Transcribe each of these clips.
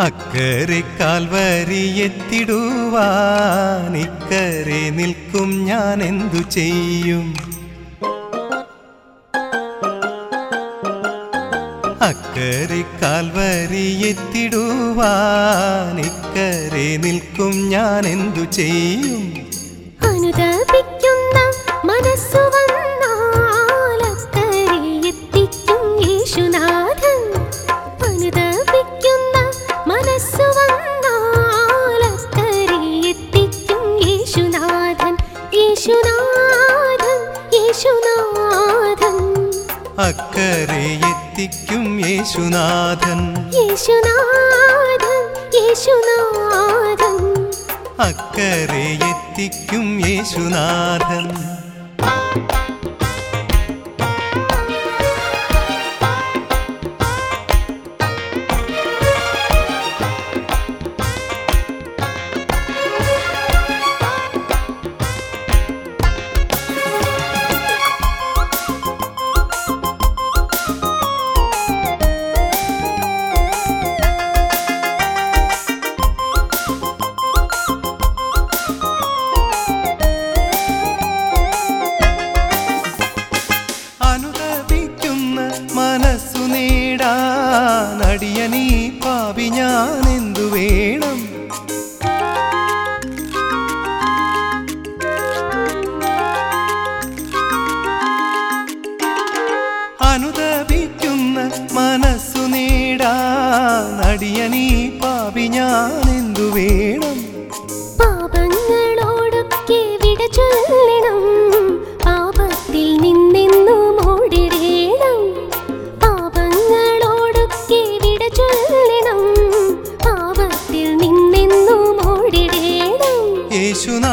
അക്കരെ കാൽവരിയെത്തിടുവാൻ ഇക്കരെ നിൽക്കും ഞാൻ എന്തു ചെയ്യും? അക്കരെ കാൽവരിയെത്തിടുവാൻ ഇക്കരെ നിൽക്കും ഞാൻ എന്തു ചെയ്യും? അനുദപിക്കുന്ന അക്കരെ എത്തിക്കും യേശുനാഥൻ. യേശുനാഥൻ യേശുനാഥൻ. അക്കരെ എത്തിക്കും യേശുനാഥൻ. പാപി ഞാൻ എന്തു വേണം? അനുദപിക്കുന്ന മനസ്സു നേടാ. നടിയനീ പാപി ഞാൻ എന്തു വേണം?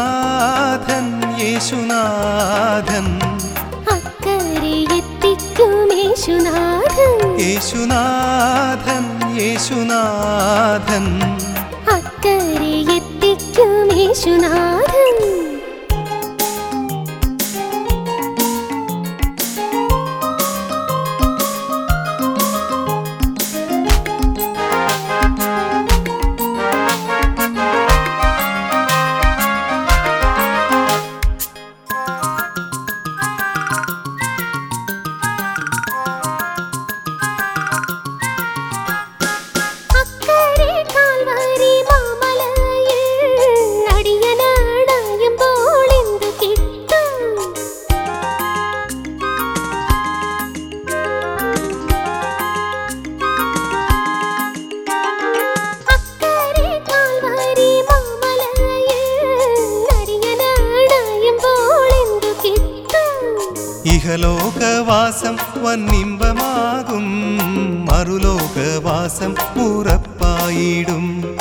യേശുനാഥൻ യേശുനാഥൻ. അക്കരെ എത്തിക്കും യേശുനാഥൻ. യേശുനാഥൻ യേശുനാഥൻ. അക്കരെ എത്തിക്കും യേശുനാഥൻ. ഇഹലോകവാസം വന്നിമ്പമാകും മറുലോകവാസം ഉറപ്പായിടും.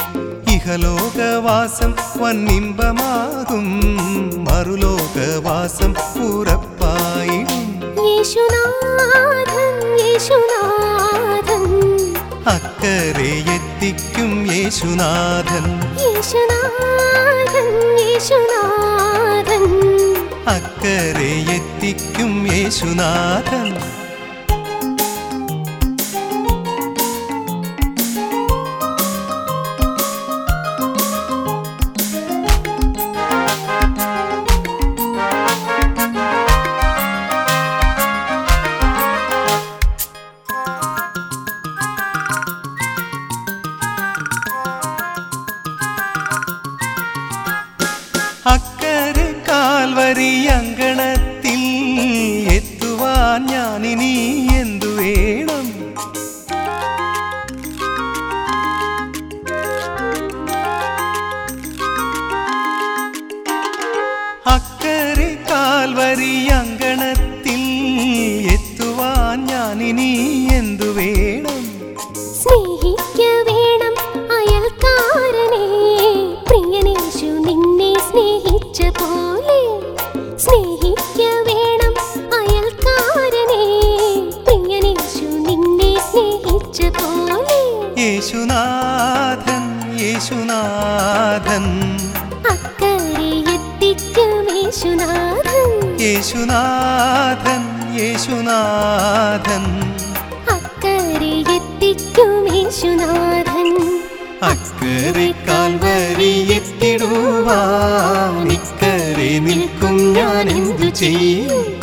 ഇഹലോകവാസം വന്നിമ്പമാകും മറുലോകവാസം ഉറപ്പായിടും. യേശുനാഥൻ യേശുനാഥൻ. അക്കരെ എത്തിക്കും യേശുനാഥൻ. യേശുനാഥൻ യേശുനാഥൻ. അക്കരെ എത്തിക്കും യേശുനാഥൻ കാൽവരി എത്തുവാൻ ഞാനിനി എന്തു വേണം? അക്കരെ കാൽവരി അങ്കണത്തിൽ എത്തുവാൻ ഞാനിനി യേശുനാഥൻ യേശുനാഥൻ. അക്കരെ എത്തിക്കും യേശുനാഥൻ. യേശുനാഥൻ യേശുനാഥൻ. അക്കരെ എത്തിക്കും യേശുനാഥൻ. അക്ക അക്കരെ കാൽവരി എത്തിടുവാൻ ഇക്കരെ നിൽക്കും ഞാൻ എന്തു ചെയ്യും?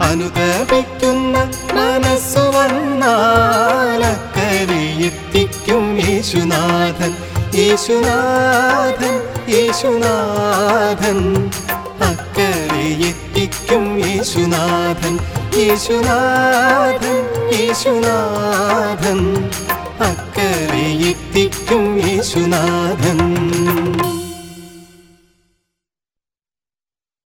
അനുതപിക്കുന്ന മനസ്സു വന്നാൽ യേശുനാഥൻ യേശുനാഥൻ. അക്കരെ എത്തിക്കും യേശുനാഥൻ യേശുനാഥൻ യേശുനാഥൻ. അക്കരെ എത്തിക്കും യേശുനാഥൻ.